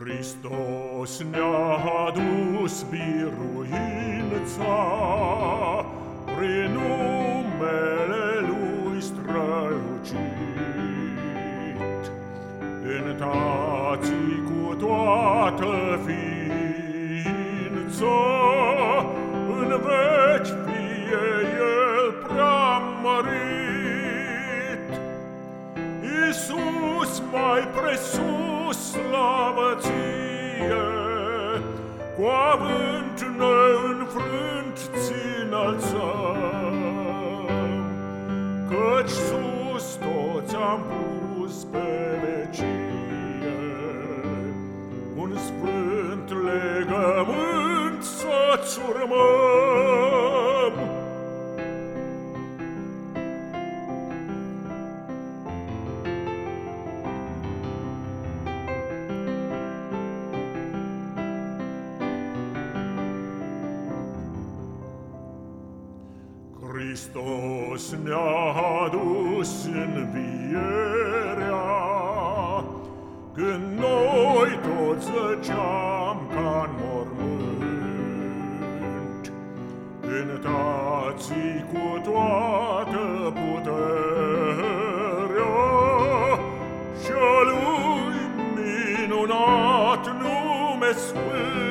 Hristos ne-a adus biruința prin numele Lui strălucit. Întați cu toată ființă, în veci fie El prea mărit. Iisus mai presus slavă ție, cuvântul meu înfrânt ți-nălțăm, căci sus toți am pus pe vecie, un sfânt legământ să-ți urmăm. Hristos ne-a adus învierea, Când noi toți zăceam ca-n mormânt. Cântați cu toată puterea Și-a Lui minunat nume sfânt,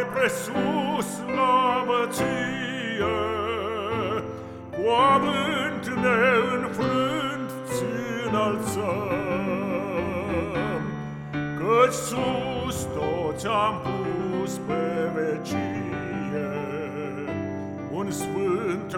mai presus slavă ție, Cu avânt neînfrânt ți înălțăm, Căci sus toți am pus pe vecie Un sfânt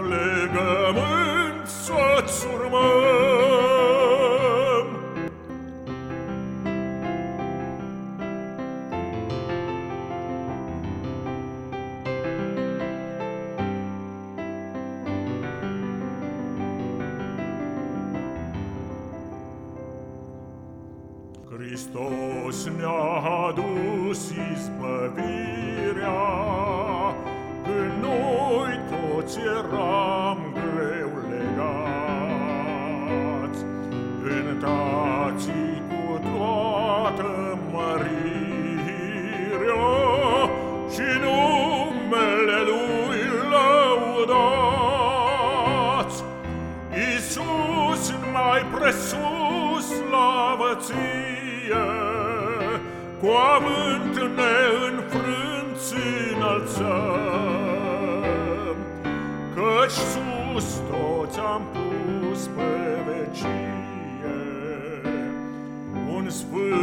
Hristos ne-a adus izbăvirea. Când noi toți eram greu legați. Cântați cu toată mărirea Și numele Lui lăudați. Iisus mai presus bogăție, cu avânt neînfrânt înălțăm, Căci sus toți am pus pe vecie, un sfânt